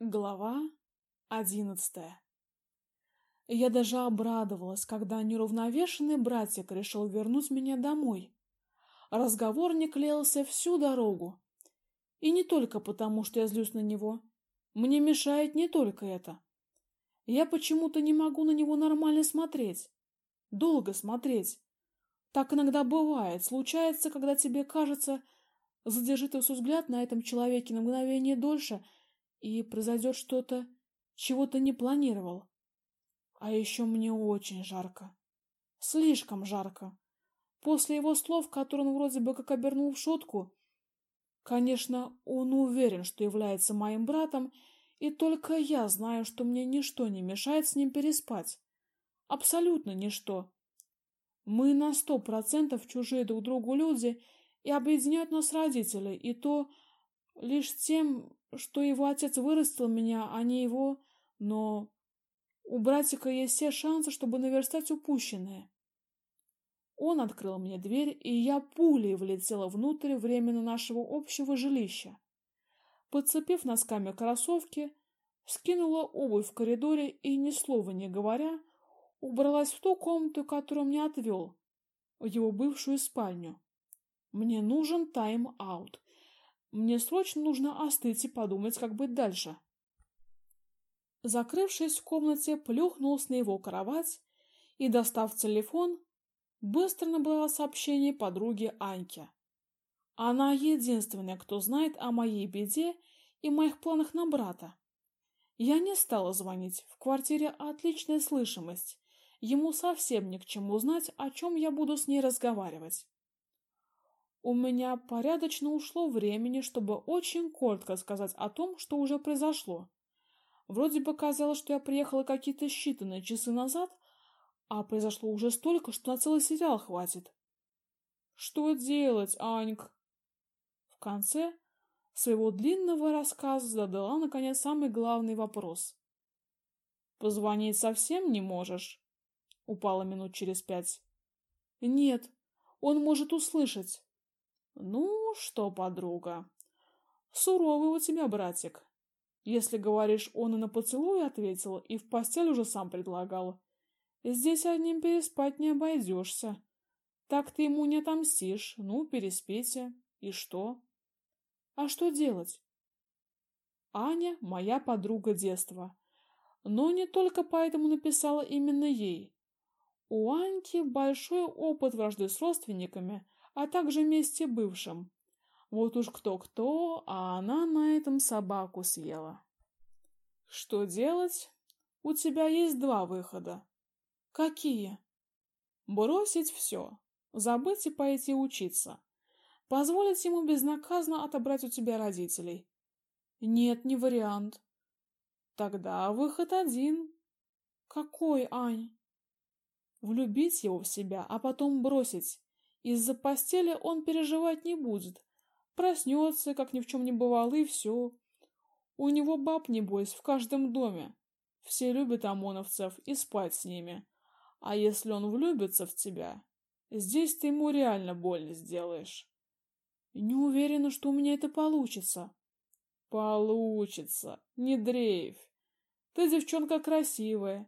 Глава одиннадцатая Я даже обрадовалась, когда неравновешенный братик решил вернуть меня домой. Разговор не клеился всю дорогу. И не только потому, что я злюсь на него. Мне мешает не только это. Я почему-то не могу на него нормально смотреть. Долго смотреть. Так иногда бывает. Случается, когда тебе кажется, задержи ты взгляд на этом человеке на мгновение дольше — и произойдет что-то, чего ты не планировал. А еще мне очень жарко. Слишком жарко. После его слов, которые он вроде бы как обернул в шутку, конечно, он уверен, что является моим братом, и только я знаю, что мне ничто не мешает с ним переспать. Абсолютно ничто. Мы на сто процентов чужие друг другу люди, и объединяют нас родители, и то лишь тем, что его отец вырастил меня, а не его, но у братика есть все шансы, чтобы наверстать упущенное. Он открыл мне дверь, и я пулей влетела внутрь временно нашего общего жилища. Подцепив носками кроссовки, скинула обувь в коридоре и, ни слова не говоря, убралась в ту комнату, которую мне отвел, в его бывшую спальню. Мне нужен тайм-аут. Мне срочно нужно остыть и подумать, как быть дальше. Закрывшись в комнате, плюхнулась на его кровать и, достав телефон, быстро набрала сообщение подруге Аньке. Она единственная, кто знает о моей беде и моих планах на брата. Я не стала звонить. В квартире отличная слышимость. Ему совсем ни к чему знать, о чем я буду с ней разговаривать. У меня порядочно ушло времени, чтобы очень коротко сказать о том, что уже произошло. Вроде бы казалось, что я приехала какие-то считанные часы назад, а произошло уже столько, что на целый сериал хватит. Что делать, Аньк? В конце своего длинного рассказа задала наконец самый главный вопрос. Позвонить совсем не можешь? Упала минут через пять. Нет, он может услышать. Ну что, подруга, суровый у тебя братик. Если говоришь, он и на поцелуй ответил, и в постель уже сам предлагал. Здесь одним переспать не обойдешься. Так ты ему не отомстишь. Ну, переспите. И что? А что делать? Аня моя подруга детства. Но не только поэтому написала именно ей. У Аньки большой опыт вражды с родственниками, а также месте бывшем. Вот уж кто-кто, а она на этом собаку съела. Что делать? У тебя есть два выхода. Какие? Бросить все, забыть и пойти учиться. Позволить ему безнаказанно отобрать у тебя родителей. Нет, не вариант. Тогда выход один. Какой, Ань? Влюбить его в себя, а потом бросить. Из-за постели он переживать не будет. Проснется, как ни в чем не бывало, и все. У него баб, небось, в каждом доме. Все любят ОМОНовцев и спать с ними. А если он влюбится в тебя, здесь ты ему реально больно сделаешь. Не уверена, что у меня это получится. Получится. Не дрейф. Ты девчонка красивая.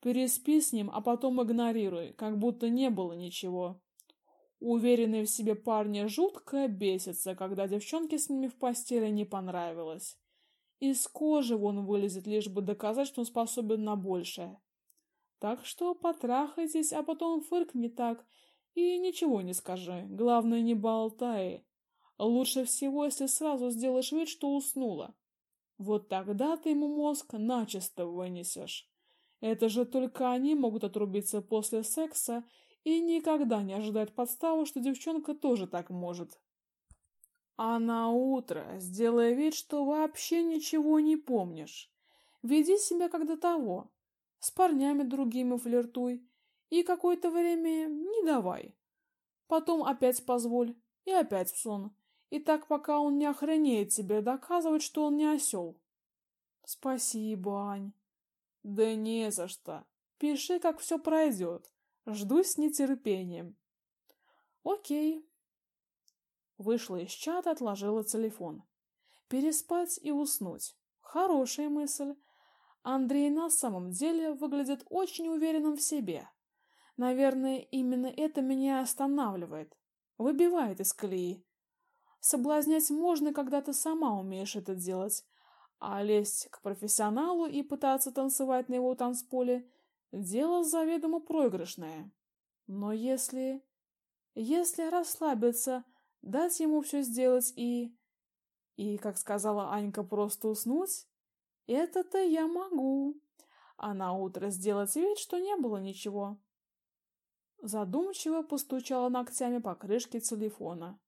Переспи с ним, а потом игнорируй, как будто не было ничего. Уверенные в себе парни жутко бесятся, когда девчонке с ними в постели не понравилось. Из кожи вон вылезет, лишь бы доказать, что он способен на большее. Так что потрахайтесь, а потом фыркни так и ничего не скажи. Главное, не болтай. Лучше всего, если сразу сделаешь вид, что уснула. Вот тогда ты ему мозг начисто вынесешь. Это же только они могут отрубиться после секса и никогда не ожидает подставу, что девчонка тоже так может. А на утро сделай вид, что вообще ничего не помнишь. Веди себя как до того. С парнями другими флиртуй и какое-то время не давай. Потом опять позволь и опять в сон. И так пока он не охренеет тебе доказывать, что он не осел. Спасибо, Ань. Да не за что. Пиши, как все пройдет. Жду с нетерпением. Окей. Вышла из чата, отложила телефон. Переспать и уснуть. Хорошая мысль. Андрей на самом деле выглядит очень уверенным в себе. Наверное, именно это меня останавливает, выбивает из колеи. Соблазнять можно, когда ты сама умеешь это делать, а лезть к профессионалу и пытаться танцевать на его танцполе — дело заведомо проигрышное. Но если... Если расслабиться, дать ему все сделать и... И, как сказала Анька, просто уснуть, это-то я могу. А на утро сделать вид, что не было ничего. Задумчиво постучала ногтями по крышке телефона.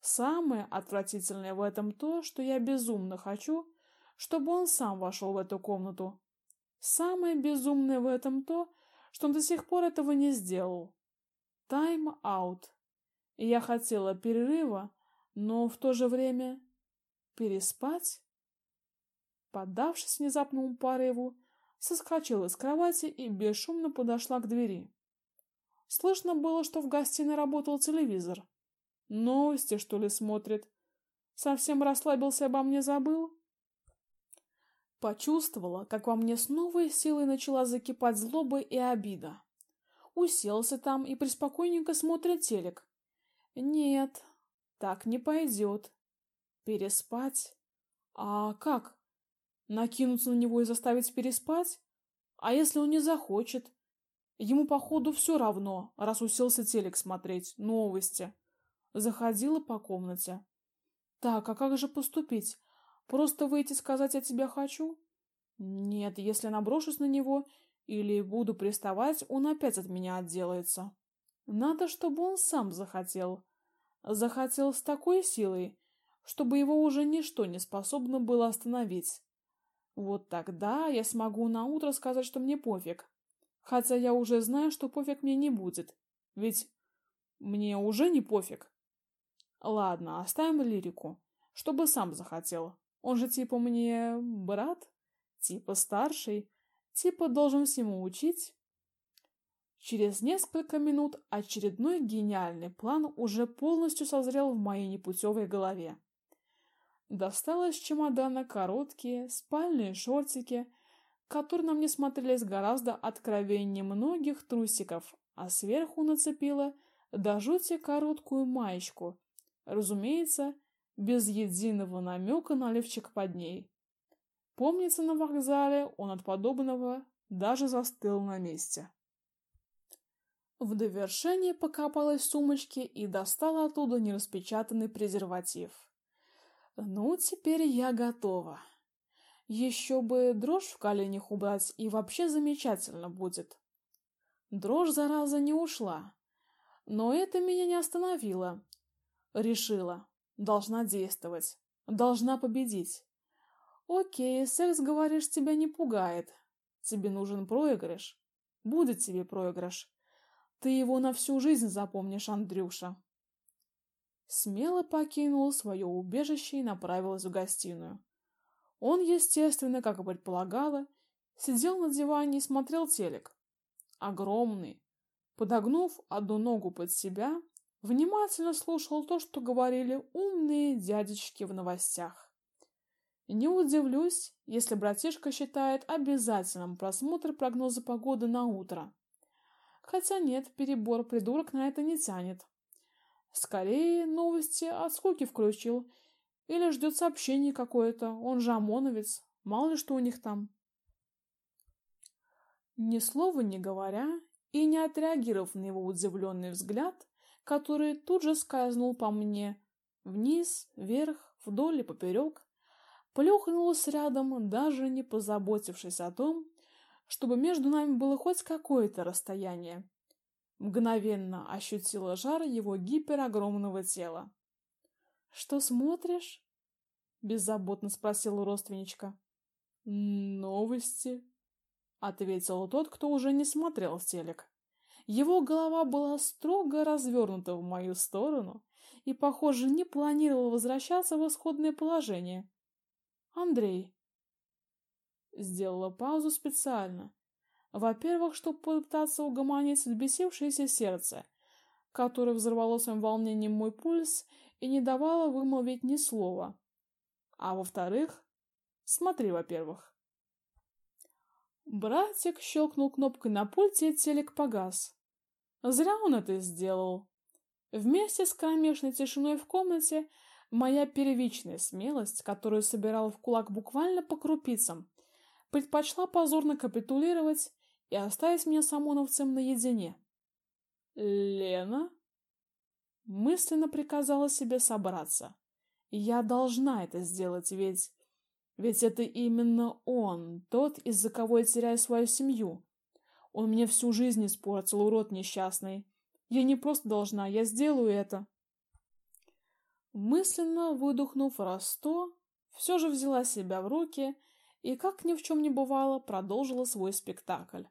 Самое отвратительное в этом то, что я безумно хочу, чтобы он сам вошел в эту комнату. Самое безумное в этом то, что он до сих пор этого не сделал. Тайм-аут. Я хотела перерыва, но в то же время переспать. Поддавшись внезапному порыву, соскочила с кровати и бесшумно подошла к двери. Слышно было, что в гостиной работал телевизор. Новости, что ли, смотрит? Совсем расслабился, обо мне забыл? Почувствовала, как во мне с новой силой начала закипать злоба и обида. Уселся там и преспокойненько смотрит телек. Нет, так не пойдет. Переспать? А как? Накинуться на него и заставить переспать? А если он не захочет? Ему, походу, все равно, раз уселся телек смотреть, новости. Заходила по комнате. Так, а как же поступить? Просто выйти сказать «я тебя хочу»? Нет, если наброшусь на него или буду приставать, он опять от меня отделается. Надо, чтобы он сам захотел. Захотел с такой силой, чтобы его уже ничто не способно было остановить. Вот тогда я смогу на утро сказать, что мне пофиг. Хотя я уже знаю, что пофиг мне не будет. Ведь мне уже не пофиг. Ладно, оставим лирику. Чтобы сам захотел. Он же типа мне брат, типа старший, типа должен всему учить. Через несколько минут очередной гениальный план уже полностью созрел в моей непутевой голове. Достала из чемодана короткие спальные шортики, которые на мне смотрелись гораздо откровеннее многих трусиков, а сверху нацепила до жути короткую маечку, Разумеется, без единого намека на лифчик под ней. Помнится, на вокзале он от подобного даже застыл на месте. В довершение покопалась в сумочке и достала оттуда нераспечатанный презерватив. Ну, теперь я готова. Еще бы дрожь в коленях убрать, и вообще замечательно будет. Дрожь, зараза, не ушла. Но это меня не остановило. Решила. Должна действовать. Должна победить. Окей, секс, говоришь, тебя не пугает. Тебе нужен проигрыш. Будет тебе проигрыш. Ты его на всю жизнь запомнишь, Андрюша. Смело покинула свое убежище и направилась в гостиную. Он, естественно, как и предполагала, сидел на диване и смотрел телек. Огромный. Подогнув одну ногу под себя, внимательно слушал то, что говорили умные дядечки в новостях. Не удивлюсь, если братишка считает обязательным просмотр прогноза погоды на утро. Хотя нет, перебор придурок на это не тянет. Скорее, новости от скуки включил. Или ждет сообщение какое-то, он же ОМОНовец, мало ли что у них там. Ни слова не говоря и не отреагировав на его удивленный взгляд, который тут же скользнул по мне вниз, вверх, вдоль и поперек, плюхнулась рядом, даже не позаботившись о том, чтобы между нами было хоть какое-то расстояние. Мгновенно ощутила жар его гиперогромного тела. Что смотришь? беззаботно спросил родственничка. Новости, ответил тот, кто уже не смотрел в телек. Его голова была строго развернута в мою сторону и, похоже, не планировал возвращаться в исходное положение. Андрей сделала паузу специально. Во-первых, чтобы попытаться угомонить взбесившееся сердце, которое взорвало своим волнением мой пульс и не давало вымолвить ни слова. А во-вторых, Смотри, во-первых. Братик щелкнул кнопкой на пульте, и телек погас. Зря он это сделал. Вместе с кромешной тишиной в комнате моя первичная смелость, которую собирал в кулак буквально по крупицам, предпочла позорно капитулировать и оставить меня с ОМОНовцем наедине. «Лена?» Мысленно приказала себе собраться. Я должна это сделать, ведь... Ведь это именно он, тот, из-за кого я теряю свою семью. Он мне всю жизнь испортил, урод несчастный. Я не просто должна, я сделаю это. Мысленно выдохнув раз сто, все же взяла себя в руки и, как ни в чем не бывало, продолжила свой спектакль.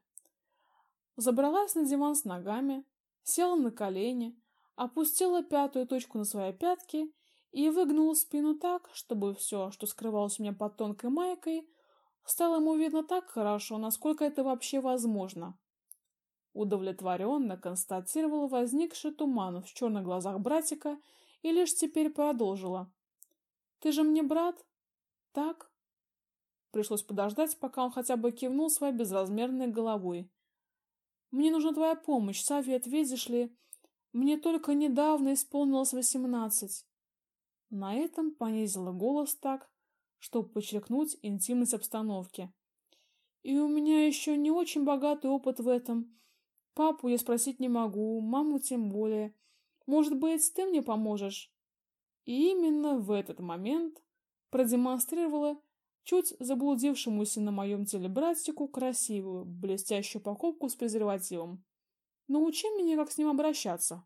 Забралась на диван с ногами, села на колени, опустила пятую точку на свои пятки и выгнула спину так, чтобы все, что скрывалось у меня под тонкой майкой, стало ему видно так хорошо, насколько это вообще возможно. Удовлетворенно констатировала возникший туман в черных глазах братика и лишь теперь продолжила. «Ты же мне брат? Так?» Пришлось подождать, пока он хотя бы кивнул своей безразмерной головой. «Мне нужна твоя помощь, совет, видишь ли. Мне только недавно исполнилось восемнадцать. На этом понизила голос так, чтобы подчеркнуть интимность обстановки. И у меня еще не очень богатый опыт в этом. Папу я спросить не могу, маму тем более. Может быть, ты мне поможешь? И именно в этот момент продемонстрировала чуть заблудившемуся на моем теле братику красивую, блестящую покупку с презервативом. Научи меня, как с ним обращаться.